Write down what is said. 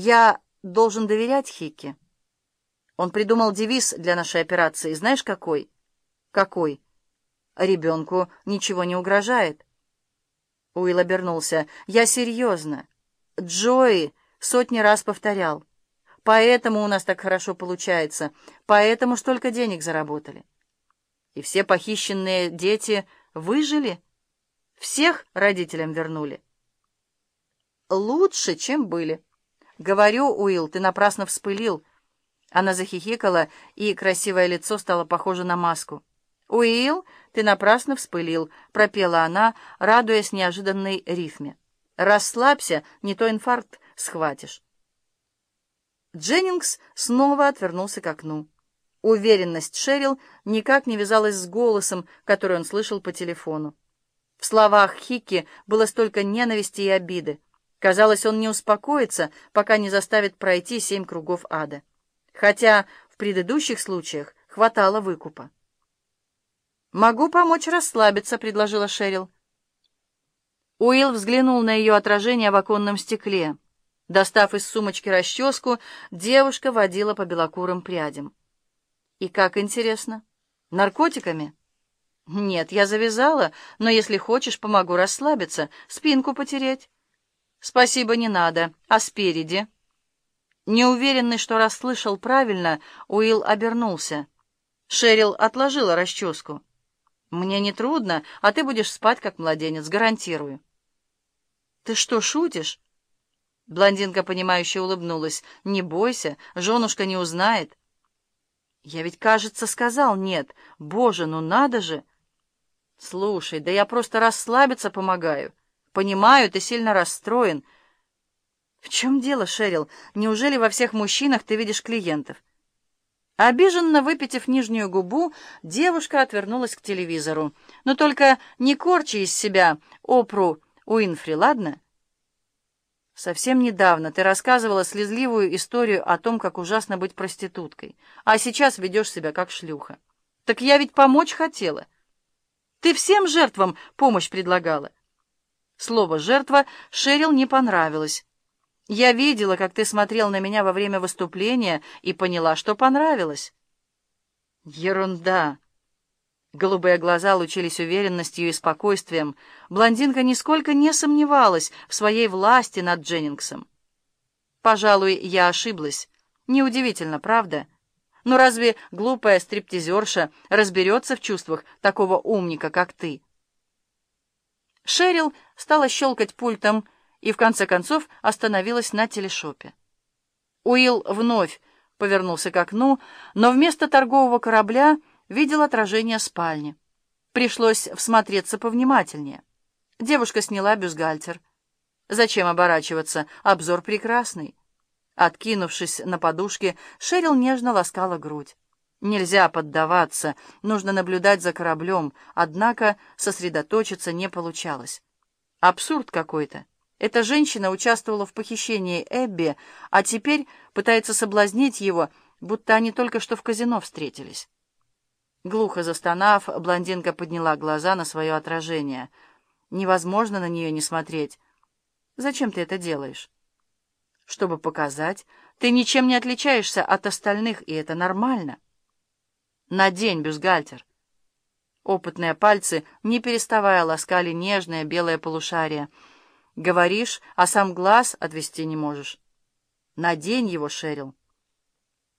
Я должен доверять Хикке. Он придумал девиз для нашей операции. Знаешь, какой? Какой? Ребенку ничего не угрожает. Уилл обернулся. Я серьезно. Джои сотни раз повторял. Поэтому у нас так хорошо получается. Поэтому столько денег заработали. И все похищенные дети выжили? Всех родителям вернули? Лучше, чем были. Говорю, Уилл, ты напрасно вспылил. Она захихикала, и красивое лицо стало похоже на маску. «Уилл, ты напрасно вспылил», — пропела она, радуясь неожиданной рифме. «Расслабься, не то инфаркт схватишь». Дженнингс снова отвернулся к окну. Уверенность Шерил никак не вязалась с голосом, который он слышал по телефону. В словах Хикки было столько ненависти и обиды. Казалось, он не успокоится, пока не заставит пройти семь кругов ада. Хотя в предыдущих случаях хватало выкупа. «Могу помочь расслабиться», — предложила Шерил. Уилл взглянул на ее отражение в оконном стекле. Достав из сумочки расческу, девушка водила по белокурым прядям. «И как интересно? Наркотиками?» «Нет, я завязала, но если хочешь, помогу расслабиться, спинку потереть». «Спасибо, не надо. А спереди?» Неуверенный, что расслышал правильно, Уилл обернулся. Шерил отложила расческу. «Мне не трудно, а ты будешь спать, как младенец, гарантирую». «Ты что, шутишь?» Блондинка, понимающе улыбнулась. «Не бойся, женушка не узнает». «Я ведь, кажется, сказал нет. Боже, ну надо же!» «Слушай, да я просто расслабиться помогаю. Понимаю, ты сильно расстроен». «В чем дело, Шерил? Неужели во всех мужчинах ты видишь клиентов?» Обиженно выпитив нижнюю губу, девушка отвернулась к телевизору. «Но только не корчи из себя Опру Уинфри, ладно?» «Совсем недавно ты рассказывала слезливую историю о том, как ужасно быть проституткой, а сейчас ведешь себя как шлюха. Так я ведь помочь хотела. Ты всем жертвам помощь предлагала». Слово «жертва» Шерил не понравилось. Я видела, как ты смотрел на меня во время выступления и поняла, что понравилось. Ерунда. Голубые глаза лучились уверенностью и спокойствием. Блондинка нисколько не сомневалась в своей власти над Дженнингсом. Пожалуй, я ошиблась. Неудивительно, правда? Но разве глупая стриптизерша разберется в чувствах такого умника, как ты? Шерил стала щелкать пультом, и в конце концов остановилась на телешопе. Уилл вновь повернулся к окну, но вместо торгового корабля видел отражение спальни. Пришлось всмотреться повнимательнее. Девушка сняла бюстгальтер. Зачем оборачиваться? Обзор прекрасный. Откинувшись на подушке, Шерил нежно ласкала грудь. Нельзя поддаваться, нужно наблюдать за кораблем, однако сосредоточиться не получалось. Абсурд какой-то. Эта женщина участвовала в похищении Эбби, а теперь пытается соблазнить его, будто они только что в казино встретились. Глухо застонав, блондинка подняла глаза на свое отражение. Невозможно на нее не смотреть. «Зачем ты это делаешь?» «Чтобы показать. Ты ничем не отличаешься от остальных, и это нормально». «Надень, бюстгальтер». Опытные пальцы, не переставая, ласкали нежное белое полушарие — Говоришь, а сам глаз отвести не можешь. Надень его, Шерил.